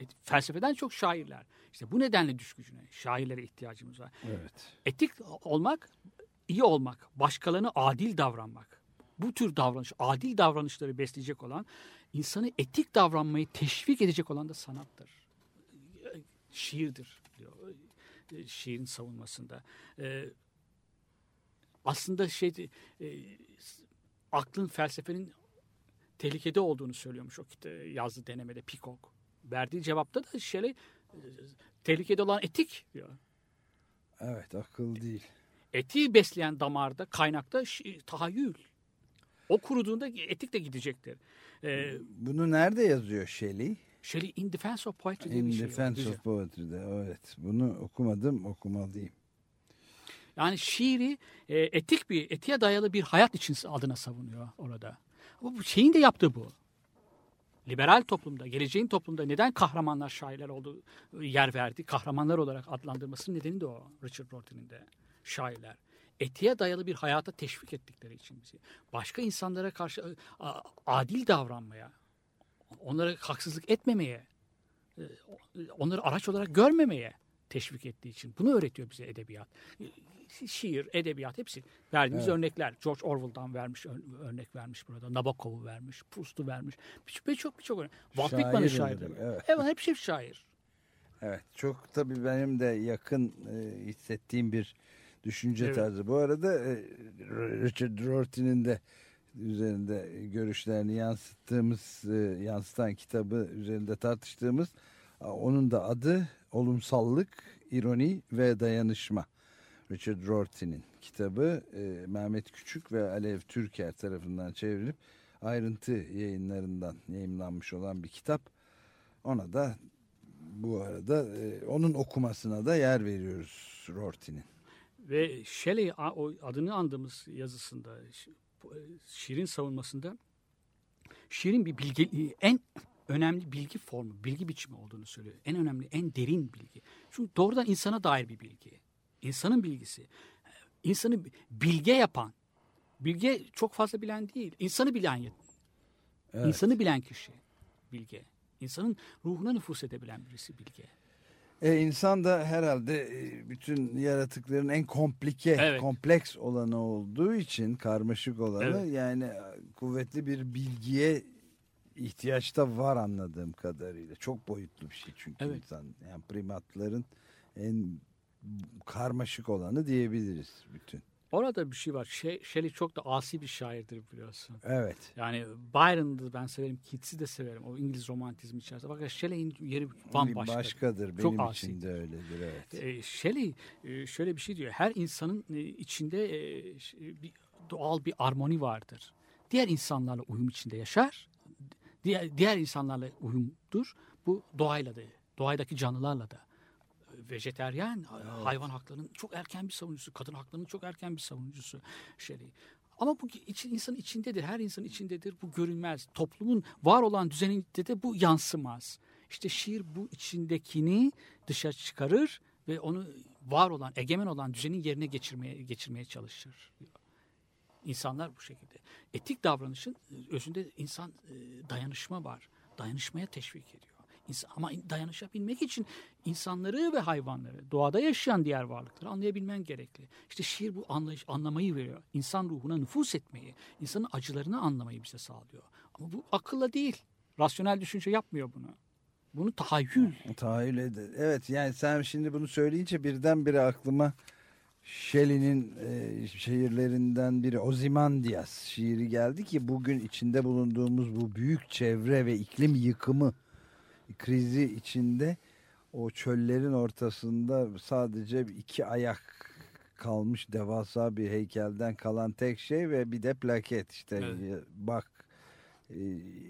Et- felsefeden çok şairler. İşte bu nedenle düş gücüne, şairlere ihtiyacımız var. Evet. Etik olmak, iyi olmak, başkalarına adil davranmak. Bu tür davranış, adil davranışları besleyecek olan, insanı etik davranmayı teşvik edecek olan da sanattır. Şiirdir diyor. e, Şiirin savunmasında. Ee, aslında şey e, aklın felsefenin tehlikede olduğunu söylüyormuş o yazdığı denemede Peacock. Verdiği cevapta da Shelley e, tehlikede olan etik diyor. Evet akıl değil. Etiği besleyen damarda, kaynakta tahayyül. O kuruduğunda etik de gidecektir. Ee, Bunu nerede yazıyor Shelley? Shelley In Defense of Poetry diye In bir şey var. Defense Güzel. of Poetry'de. Evet. Bunu okumadım, okumalıyım. Yani şiiri e, etik bir, etiğe dayalı bir hayat için adına savunuyor orada. Ama bu şeyin de yaptığı bu. Liberal toplumda, geleceğin toplumda neden kahramanlar şairler olduğu yer verdi? Kahramanlar olarak adlandırmasının nedeni de o Richard Rorty'nin de şairler. Etiğe dayalı bir hayata teşvik ettikleri için bizi. Başka insanlara karşı adil davranmaya, onlara haksızlık etmemeye, e, onları araç olarak görmemeye teşvik ettiği için. Bunu öğretiyor bize edebiyat. Şiir, edebiyat hepsi. Verdiğimiz Evet. örnekler. George Orwell'dan vermiş ör- örnek vermiş burada. Nabokov'u vermiş, Proust'u vermiş. Birçok birçok birçok örnek. Walt Whitman'ın diyor, evet. Evet, hepsi şair. Evet. Çok tabii benim de yakın e, hissettiğim bir düşünce Evet. tarzı. Bu arada e, Richard Rorty'nin de üzerinde görüşlerini yansıttığımız, e, yansıtan kitabı üzerinde tartıştığımız onun da adı Olumsallık, İroni ve Dayanışma. Richard Rorty'nin kitabı e, Mehmet Küçük ve Alev Türker tarafından çevrilip ayrıntı yayınlarından yayınlanmış olan bir kitap. Ona da bu arada e, onun okumasına da yer veriyoruz Rorty'nin. Ve Shelley adını andığımız yazısında e, şiirin savunmasında şiirin bir bilgi en önemli bilgi formu, bilgi biçimi olduğunu söylüyor. En önemli, en derin bilgi. Çünkü doğrudan insana dair bir bilgi. İnsanın bilgisi. İnsanı bilge yapan, bilge çok fazla bilen değil, insanı bilen, Evet. insanı bilen kişi bilge. İnsanın ruhuna nüfus edebilen birisi bilge. E, insan da herhalde e, bütün yaratıkların en komplike, Evet. kompleks olanı olduğu için karmaşık olanı Evet. yani e, kuvvetli bir bilgiye ihtiyaçta var anladığım kadarıyla. Çok boyutlu bir şey çünkü Evet. insan. Yani primatların en karmaşık olanı diyebiliriz bütün. Orada bir şey var. Şey, Shelley çok da asi bir şairdir biliyorsun. Evet. Yani Byron'ı ben severim, Keats'i de severim. O İngiliz romantizmi içerisinde. Fakat Shelley'in yeri bambaşka. Başkadır. Çok Benim asi. için de öyledir. Evet. E, Shelley e, şöyle bir şey diyor. Her insanın e, içinde e, bir doğal bir armoni vardır. Diğer insanlarla uyum içinde yaşar. Diğer, diğer insanlarla uyumdur. Bu doğayla da, doğaydaki canlılarla da. E, Vejeteryan, hayvan haklarının çok erken bir savunucusu, kadın haklarının çok erken bir savunucusu Shelley. Ama bu için, insanın içindedir, her insanın içindedir. Bu görünmez. Toplumun var olan düzeninde de bu yansımaz. İşte şiir bu içindekini dışa çıkarır ve onu var olan, egemen olan düzenin yerine geçirmeye geçirmeye çalışır. İnsanlar bu şekilde. Etik davranışın e, özünde insan e, dayanışma var. Dayanışmaya teşvik ediyor. Ama dayanışabilmek için insanları ve hayvanları, doğada yaşayan diğer varlıkları anlayabilmen gerekli. İşte şiir bu anlayış, anlamayı veriyor. İnsan ruhuna nüfus etmeyi, insanın acılarını anlamayı bize sağlıyor. Ama bu akılla değil. Rasyonel düşünce yapmıyor bunu. Bunu tahayyül. Tahayyül eder. Evet yani sen şimdi bunu söyleyince birdenbire aklıma Shelley'nin e, şiirlerinden biri Ozymandias şiiri geldi ki bugün içinde bulunduğumuz bu büyük çevre ve iklim yıkımı krizi içinde o çöllerin ortasında sadece iki ayak kalmış devasa bir heykelden kalan tek şey ve bir de plaket işte Evet. bak e,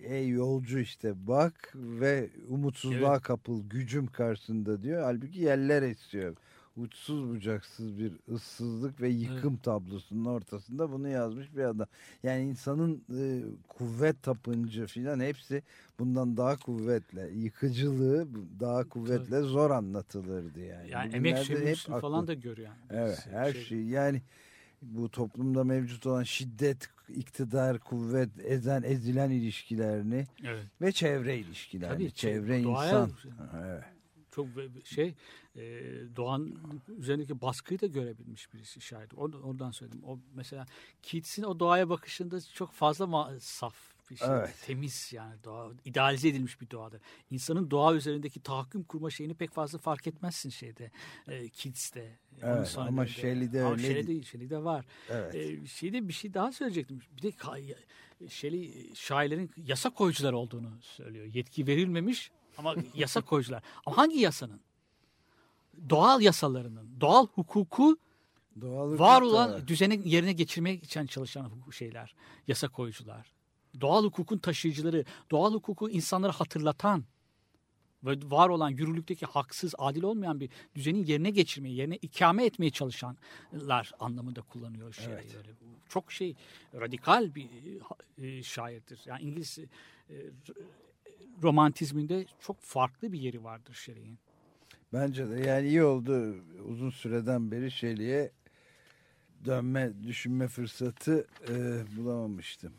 ey yolcu işte bak ve umutsuzluğa Evet. kapıl gücüm karşısında diyor. Halbuki yeller esiyor. Uçsuz bucaksız bir ıssızlık ve yıkım tablosunun ortasında bunu yazmış bir adam. Yani insanın e, kuvvet tapıncı filan hepsi bundan daha kuvvetle, yıkıcılığı daha kuvvetle zor anlatılırdı yani. Yani Bugünlerde emek aklı- falan da görüyor. Yani. Evet Şey- her şey yani bu toplumda mevcut olan şiddet, iktidar, kuvvet, ezen, ezilen ilişkilerini Evet. ve çevre ilişkilerini. Tabii, çevre doğaya- insan. Evet. Çok şey e, Doğan üzerindeki baskıyı da görebilmiş birisi şair. Oradan, söyledim. O mesela Keats'in o doğaya bakışında çok fazla saf bir şey. Evet. Temiz yani doğa idealize edilmiş bir doğadır. İnsanın doğa üzerindeki tahakküm kurma şeyini pek fazla fark etmezsin şeyde. E. Onun Evet, ama Shelley'de öyle Shelley'de. Shelley'de var. Evet. E, şeyde bir şey daha söyleyecektim. Bir de Shelley şairlerin yasa koyucular olduğunu söylüyor. Yetki verilmemiş ama yasa koyucular. Ama hangi yasanın? Doğal yasalarının, doğal hukuku Doğal hukuk var olan var. düzeni yerine geçirmek için çalışan şeyler, yasa koyucular. Doğal hukukun taşıyıcıları, doğal hukuku insanlara hatırlatan ve var olan yürürlükteki haksız, adil olmayan bir düzenin yerine geçirmeyi, yerine ikame etmeye çalışanlar anlamında kullanıyor şey. Evet. Böyle. Çok şey radikal bir e, şairdir. Yani İngiliz e, romantizminde çok farklı bir yeri vardır Shelley'in. Bence de yani iyi oldu uzun süreden beri Shelley'e dönme, düşünme fırsatı e, bulamamıştım.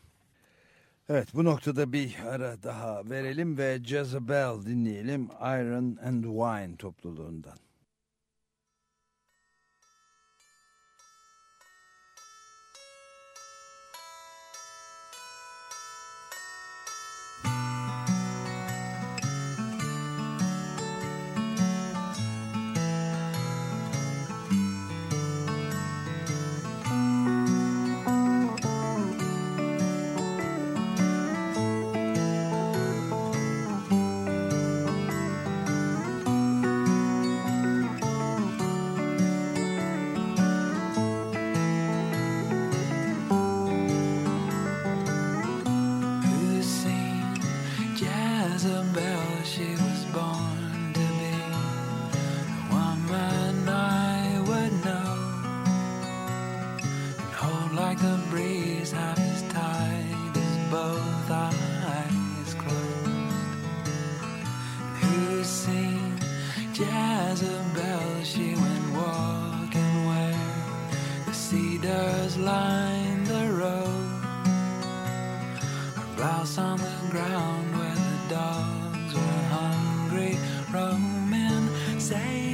Evet bu noktada bir ara daha verelim ve Jezebel dinleyelim Iron and Wine topluluğundan. flowers line the road. Her blouse on the ground where the dogs were hungry, roaming, saying.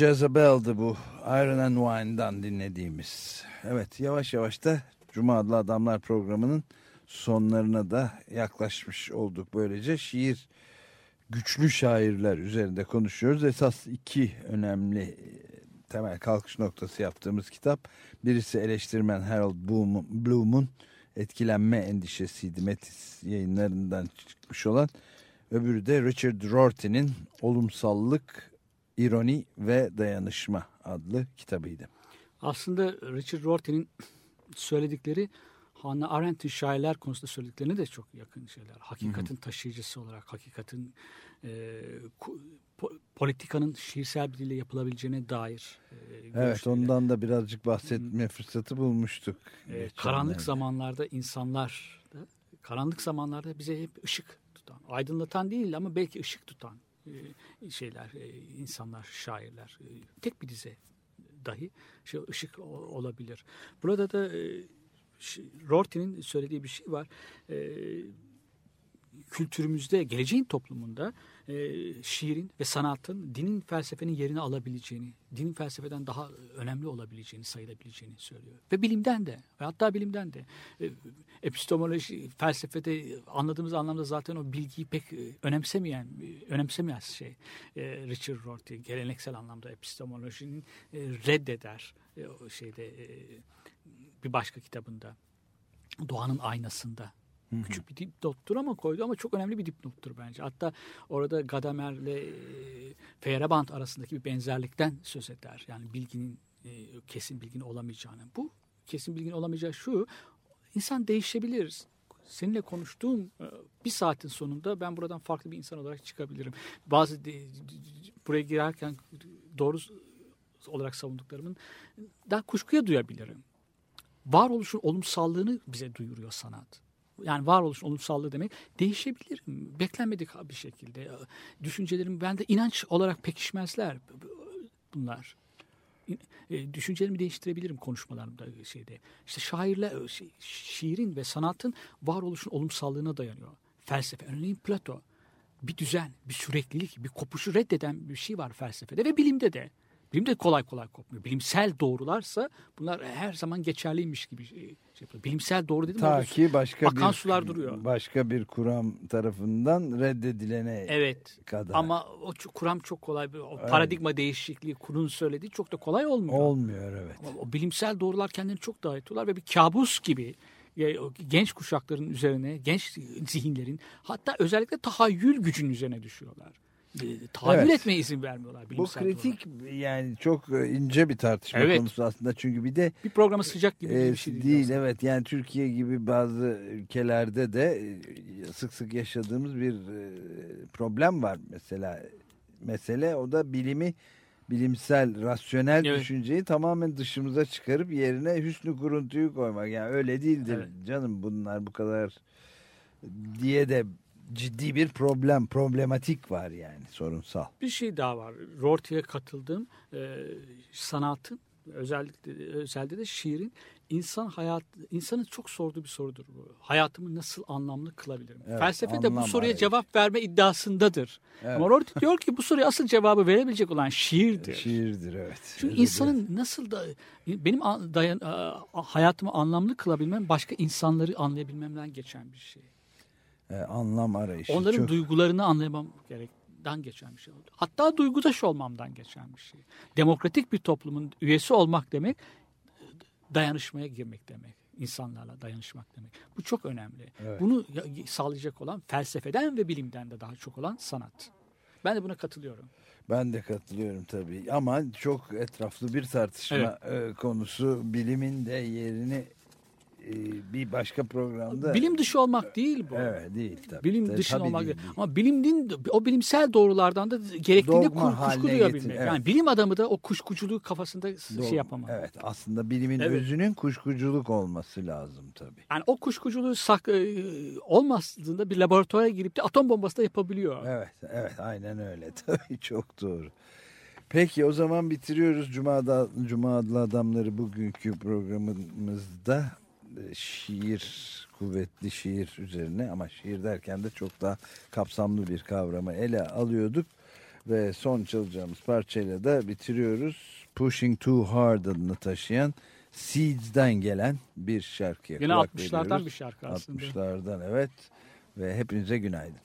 Jezebel'di bu. Iron and Wine'dan dinlediğimiz. Evet yavaş yavaş da Cuma Adlı Adamlar programının sonlarına da yaklaşmış olduk. Böylece şiir güçlü şairler üzerinde konuşuyoruz. Esas iki önemli e, temel kalkış noktası yaptığımız kitap. Birisi eleştirmen Harold Bloom- Bloom'un etkilenme endişesiydi. Metis yayınlarından çıkmış olan. Öbürü de Richard Rorty'nin Olumsallık, İroni ve Dayanışma adlı kitabıydı. Aslında Richard Rorty'nin söyledikleri Hannah Arendt'in şairler konusunda söylediklerine de çok yakın şeyler. Hakikatin taşıyıcısı olarak, hakikatin e, po- politikanın şiirsel bir dille yapılabileceğine dair e, Evet ondan da birazcık bahsetme fırsatı bulmuştuk. E, karanlık zamanlarda insanlar da, karanlık zamanlarda bize hep ışık tutan, aydınlatan değil ama belki ışık tutan şeyler, e, insanlar, şairler. E, tek bir dize dahi şey ışık olabilir. Burada da e, Rorty'nin söylediği bir şey var. E, kültürümüzde, geleceğin toplumunda e, şiirin ve sanatın dinin felsefenin yerini alabileceğini, dinin felsefeden daha önemli olabileceğini, sayılabileceğini söylüyor. Ve bilimden de, ve hatta bilimden de. E, epistemoloji, felsefede anladığımız anlamda zaten o bilgiyi pek e, önemsemeyen, e, önemsemez şey. E, Richard Rorty geleneksel anlamda epistemolojinin e, reddeder e, şeyde e, bir başka kitabında. Doğanın aynasında Küçük bir dipnottur ama koydu ama çok önemli bir dipnottur bence. Hatta orada Gadamer'le e, Feyerabend arasındaki bir benzerlikten söz eder. Yani bilginin e, kesin bilginin olamayacağını. Bu kesin bilginin olamayacağı şu. insan değişebilir. Seninle konuştuğum e, bir saatin sonunda ben buradan farklı bir insan olarak çıkabilirim. Bazı de- buraya girerken doğru olarak savunduklarımın daha kuşkuya duyabilirim varoluşun olumsallığını bize duyuruyor sanat. Yani varoluşun olumsallığı demek değişebilirim. Beklenmedik bir şekilde. Düşüncelerim bende inanç olarak pekişmezler bunlar. E, Düşüncelerimi değiştirebilirim konuşmalarımda şeyde. İşte şairler, şey, şiirin ve sanatın varoluşun olumsallığına dayanıyor. Felsefe, örneğin Plato bir düzen, bir süreklilik, bir kopuşu reddeden bir şey var felsefede ve bilimde de. Bilimde kolay kolay kopmuyor. Bilimsel doğrularsa bunlar her zaman geçerliymiş gibi şey şey yapıyor. Bilimsel doğru dedim Ta ki başka akan bir sular duruyor. başka bir kuram tarafından reddedilene Evet. kadar. Ama o kuram çok kolay. bir- O paradigma değişikliği kurun söylediği çok da kolay olmuyor. olmuyor evet. Ama o bilimsel doğrular kendini çok daha itiyorlar ve bir kabus gibi e, genç kuşakların üzerine, genç zihinlerin hatta özellikle tahayyül gücünün üzerine düşüyorlar. E, Tahayyül Evet. etmeye izin vermiyorlar Bu kritik yani çok e, ince bir tartışma Evet. konusu aslında çünkü bir de. Bir programa sıcak gibi e, bir şey değil. değil evet yani Türkiye gibi bazı ülkelerde de e, sık sık yaşadığımız bir problem var mesela mesele o da bilimi bilimsel rasyonel Evet. düşünceyi tamamen dışımıza çıkarıp yerine hüsnü kuruntuyu koymak yani öyle değildir Evet. canım bunlar bu kadar diye de ciddi bir problem problematik var yani sorunsal. Bir şey daha var. Rorty'ye katıldığım e, sanatın özellikle özelde de şiirin insan hayat insanın çok sorduğu bir sorudur bu. Hayatımı nasıl anlamlı kılabilirim? Evet, Felsefe de bu soruya arayışı. cevap verme iddiasındadır. Evet. Ama Rorty diyor ki bu soruya asıl cevabı verebilecek olan şiirdir. Şiirdir evet. Çünkü Öyle insanın nasıl da benim dayan, hayatımı anlamlı kılabilmem başka insanları anlayabilmemden geçen bir şey. E, anlam arayışı. Onların çok... duygularını anlamam gerekten geçen bir şey oldu. Hatta duygudaş olmamdan geçen bir şey. Demokratik bir toplumun üyesi olmak demek dayanışmaya girmek demek. İnsanlarla dayanışmak demek. Bu çok önemli. Evet. Bunu ya- sağlayacak olan felsefeden ve bilimden de daha çok olan sanat. Ben de buna katılıyorum. Ben de katılıyorum tabii ama çok etraflı bir tartışma e, konusu bilimin de yerini bir başka programda Bilim dışı olmak değil bu. evet değil tabii. Bilim Tabii, dışında tabii olmak değil, değil. Ama bilimin o bilimsel doğrulardan da gerektiğinde Dogma kur- kuşku getir- duyabilmek. evet. Yani bilim adamı da o kuşkuculuğu kafasında Doğru. şey yapamaz. Evet aslında bilimin Evet. özünün kuşkuculuk olması lazım tabii. Yani o kuşkuculuğu sak, e, olmadığında bir laboratuvara girip de atom bombası da yapabiliyor. Evet evet aynen öyle tabii çok doğru. Peki o zaman bitiriyoruz Cuma'da Cuma adlı adamları bugünkü programımızda e, şiir kuvvetli şiir üzerine ama şiir derken de çok daha kapsamlı bir kavramı ele alıyorduk ve son çalacağımız parçayla da bitiriyoruz. Pushing Too Hard adını taşıyan Seeds'den gelen bir şarkıya Yine kulak 60'lardan veriyoruz. bir şarkı aslında. 60'lardan evet ve hepinize günaydın.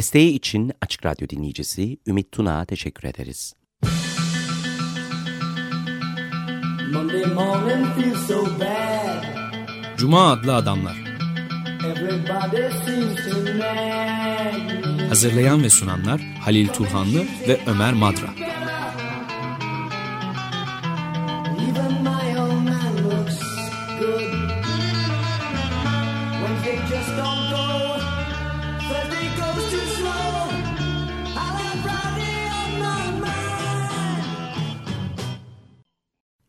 Desteği için Açık Radyo dinleyicisi Ümit Tuna'a teşekkür ederiz. Cuma adlı adamlar. Hazırlayan ve sunanlar Halil Turhanlı ve Ömer Madra.